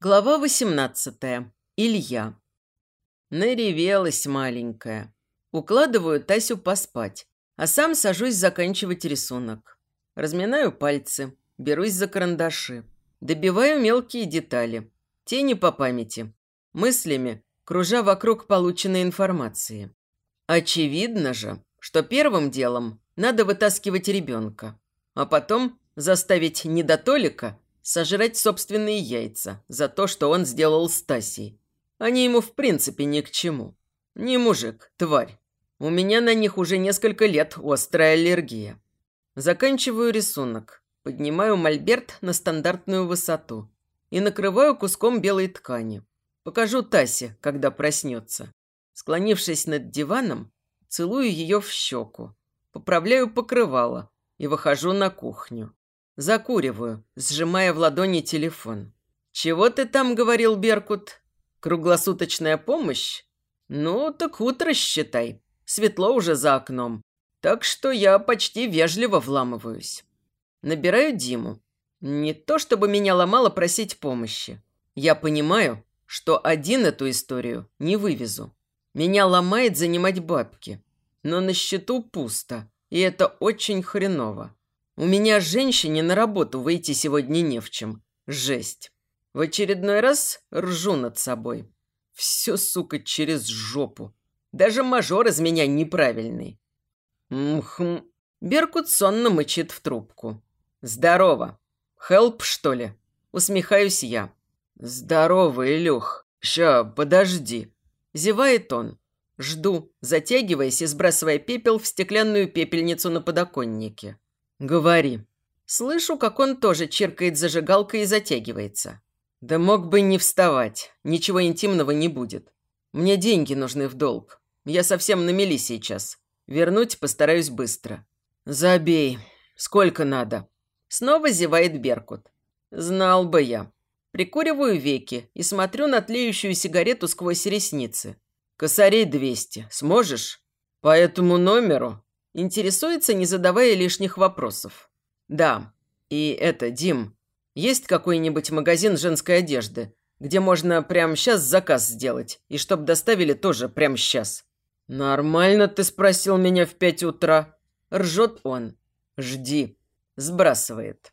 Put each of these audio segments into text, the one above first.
Глава 18. Илья. Наревелась маленькая. Укладываю Тасю поспать, а сам сажусь заканчивать рисунок. Разминаю пальцы, берусь за карандаши. Добиваю мелкие детали. Тени по памяти. Мыслями, кружа вокруг полученной информации. Очевидно же, что первым делом надо вытаскивать ребенка, а потом заставить недотолика сожрать собственные яйца за то, что он сделал с. Они ему в принципе ни к чему. Не мужик, тварь. У меня на них уже несколько лет острая аллергия. Заканчиваю рисунок, поднимаю мольберт на стандартную высоту и накрываю куском белой ткани. Покажу Тасе, когда проснется. Склонившись над диваном, целую ее в щеку, поправляю покрывало и выхожу на кухню. Закуриваю, сжимая в ладони телефон. «Чего ты там говорил, Беркут? Круглосуточная помощь? Ну, так утро считай. Светло уже за окном. Так что я почти вежливо вламываюсь. Набираю Диму. Не то, чтобы меня ломало просить помощи. Я понимаю, что один эту историю не вывезу. Меня ломает занимать бабки. Но на счету пусто, и это очень хреново. У меня женщине на работу выйти сегодня не в чем. Жесть. В очередной раз ржу над собой. Все, сука, через жопу. Даже мажор из меня неправильный. Мхм. Беркут сонно мычит в трубку. «Здорово. Хелп, что ли?» Усмехаюсь я. «Здорово, Илюх. Ща, подожди». Зевает он. Жду, затягиваясь и сбрасывая пепел в стеклянную пепельницу на подоконнике. «Говори». Слышу, как он тоже чиркает зажигалкой и затягивается. «Да мог бы не вставать. Ничего интимного не будет. Мне деньги нужны в долг. Я совсем на мели сейчас. Вернуть постараюсь быстро». «Забей. Сколько надо?» Снова зевает Беркут. «Знал бы я». Прикуриваю веки и смотрю на тлеющую сигарету сквозь ресницы. «Косарей двести. Сможешь?» «По этому номеру?» Интересуется, не задавая лишних вопросов. «Да. И это, Дим, есть какой-нибудь магазин женской одежды, где можно прямо сейчас заказ сделать, и чтоб доставили тоже прямо сейчас?» «Нормально ты спросил меня в пять утра?» Ржет он. «Жди». Сбрасывает.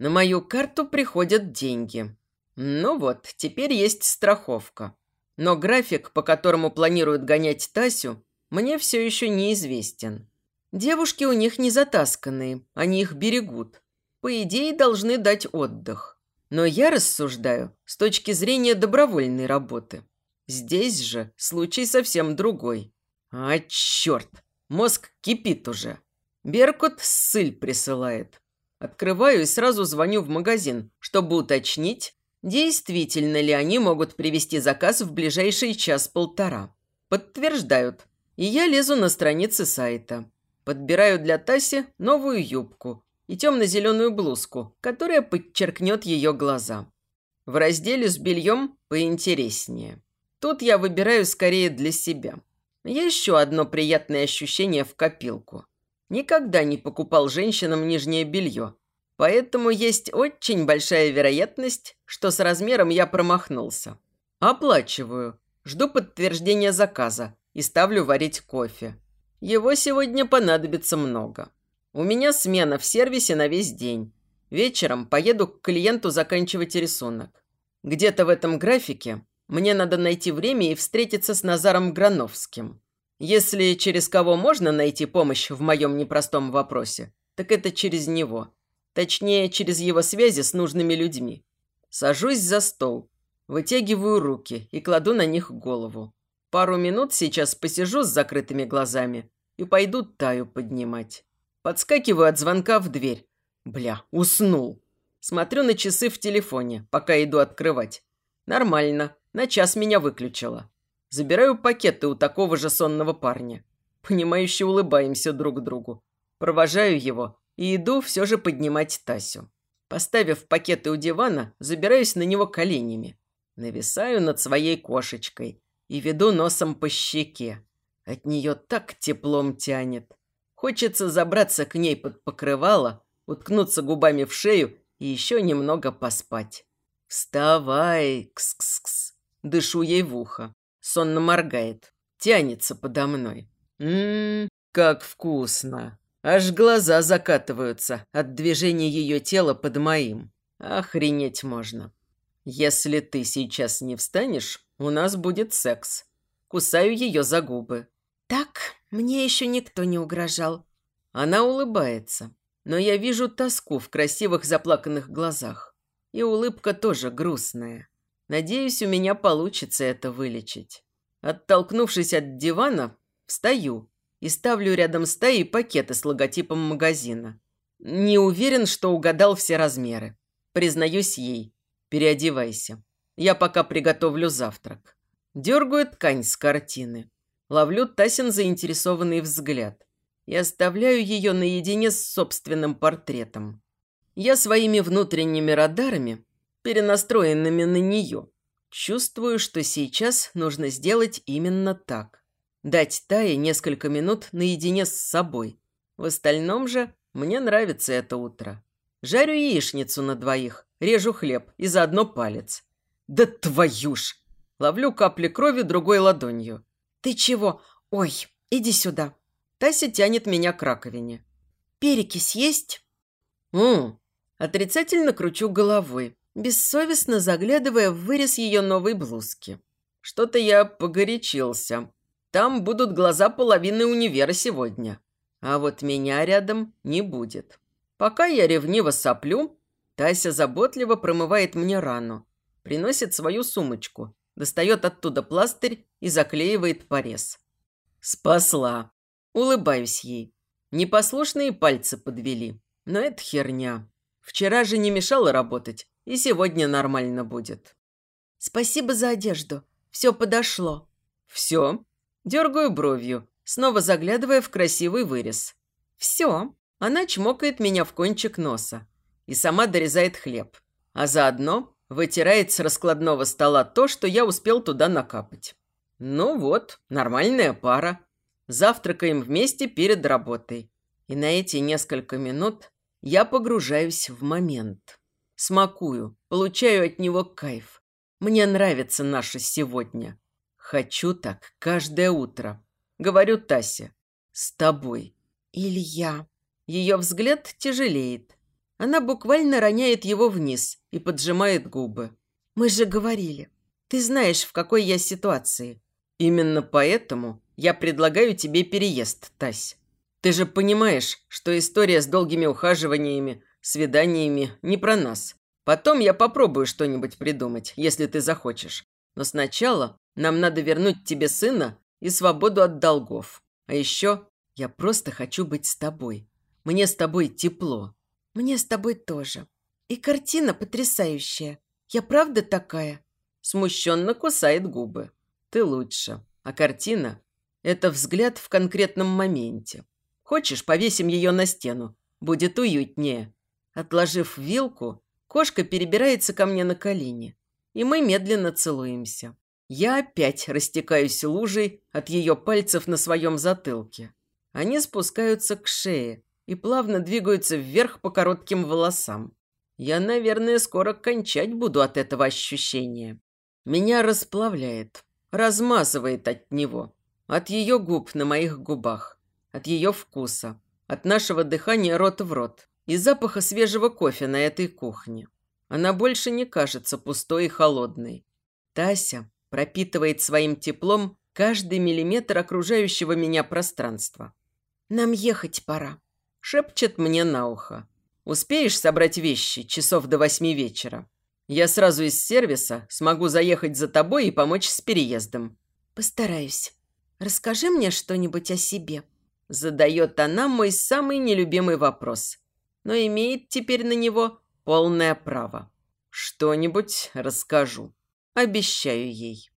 На мою карту приходят деньги. Ну вот, теперь есть страховка. Но график, по которому планируют гонять Тасю, мне все еще неизвестен. Девушки у них не затасканные, они их берегут. По идее, должны дать отдых. Но я рассуждаю с точки зрения добровольной работы. Здесь же случай совсем другой. А, черт, мозг кипит уже. Беркут ссыль присылает. Открываю и сразу звоню в магазин, чтобы уточнить, действительно ли они могут привезти заказ в ближайший час-полтора. Подтверждают. И я лезу на страницы сайта. Подбираю для Таси новую юбку и темно-зеленую блузку, которая подчеркнет ее глаза. В разделе с бельем поинтереснее. Тут я выбираю скорее для себя. Еще одно приятное ощущение в копилку. Никогда не покупал женщинам нижнее белье, поэтому есть очень большая вероятность, что с размером я промахнулся. Оплачиваю, жду подтверждения заказа и ставлю варить кофе. Его сегодня понадобится много. У меня смена в сервисе на весь день. Вечером поеду к клиенту заканчивать рисунок. Где-то в этом графике мне надо найти время и встретиться с Назаром Грановским. Если через кого можно найти помощь в моем непростом вопросе, так это через него. Точнее, через его связи с нужными людьми. Сажусь за стол, вытягиваю руки и кладу на них голову. Пару минут сейчас посижу с закрытыми глазами и пойду Таю поднимать. Подскакиваю от звонка в дверь. Бля, уснул. Смотрю на часы в телефоне, пока иду открывать. Нормально, на час меня выключила. Забираю пакеты у такого же сонного парня. Понимающе улыбаемся друг другу. Провожаю его и иду все же поднимать Тасю. Поставив пакеты у дивана, забираюсь на него коленями. Нависаю над своей кошечкой и веду носом по щеке. От нее так теплом тянет. Хочется забраться к ней под покрывало, уткнуться губами в шею и еще немного поспать. «Вставай, кс-кс-кс!» Дышу ей в ухо. Сонно моргает. Тянется подо мной. Ммм, как вкусно. Аж глаза закатываются от движения ее тела под моим. Охренеть можно. Если ты сейчас не встанешь, у нас будет секс. Кусаю ее за губы. Так, мне еще никто не угрожал. Она улыбается, но я вижу тоску в красивых заплаканных глазах. И улыбка тоже грустная. Надеюсь, у меня получится это вылечить. Оттолкнувшись от дивана, встаю и ставлю рядом с Таей пакеты с логотипом магазина. Не уверен, что угадал все размеры. Признаюсь ей. Переодевайся. Я пока приготовлю завтрак. Дергаю ткань с картины. Ловлю Тасин заинтересованный взгляд. И оставляю ее наедине с собственным портретом. Я своими внутренними радарами, перенастроенными на нее, чувствую, что сейчас нужно сделать именно так. Дать Тае несколько минут наедине с собой. В остальном же мне нравится это утро. Жарю яичницу на двоих, режу хлеб и заодно палец. Да твою ж! Ловлю капли крови другой ладонью. «Ты чего? Ой, иди сюда!» Тася тянет меня к раковине. «Перекись есть?» «М-м». Отрицательно кручу головой, бессовестно заглядывая в вырез ее новой блузки. Что-то я погорячился. Там будут глаза половины универа сегодня. А вот меня рядом не будет. Пока я ревниво соплю, Тася заботливо промывает мне рану, приносит свою сумочку, достает оттуда пластырь и заклеивает порез. Спасла. Улыбаюсь ей. Непослушные пальцы подвели. Но это херня. Вчера же не мешало работать, и сегодня нормально будет. Спасибо за одежду. Все подошло. Все? Дергаю бровью, снова заглядывая в красивый вырез. Все. Она чмокает меня в кончик носа и сама дорезает хлеб, а заодно вытирает с раскладного стола то, что я успел туда накапать. Ну вот, нормальная пара. Завтракаем вместе перед работой. И на эти несколько минут я погружаюсь в момент. Смакую, получаю от него кайф. Мне нравится наше сегодня. Хочу так каждое утро. Говорю Тасе. С тобой. Илья. Ее взгляд тяжелеет. Она буквально роняет его вниз и поджимает губы. Мы же говорили. Ты знаешь, в какой я ситуации. Именно поэтому я предлагаю тебе переезд, Тась. Ты же понимаешь, что история с долгими ухаживаниями, свиданиями не про нас. Потом я попробую что-нибудь придумать, если ты захочешь. Но сначала нам надо вернуть тебе сына и свободу от долгов. А еще я просто хочу быть с тобой. Мне с тобой тепло. Мне с тобой тоже. И картина потрясающая. Я правда такая? Смущенно кусает губы. Ты лучше. А картина – это взгляд в конкретном моменте. Хочешь, повесим ее на стену? Будет уютнее. Отложив вилку, кошка перебирается ко мне на колени. И мы медленно целуемся. Я опять растекаюсь лужей от ее пальцев на своем затылке. Они спускаются к шее и плавно двигаются вверх по коротким волосам. Я, наверное, скоро кончать буду от этого ощущения. Меня расплавляет, размазывает от него, от ее губ на моих губах, от ее вкуса, от нашего дыхания рот в рот и запаха свежего кофе на этой кухне. Она больше не кажется пустой и холодной. Тася пропитывает своим теплом каждый миллиметр окружающего меня пространства. «Нам ехать пора», – шепчет мне на ухо. «Успеешь собрать вещи часов до восьми вечера? Я сразу из сервиса смогу заехать за тобой и помочь с переездом». «Постараюсь. Расскажи мне что-нибудь о себе». Задает она мой самый нелюбимый вопрос, но имеет теперь на него полное право. Что-нибудь расскажу. Обещаю ей.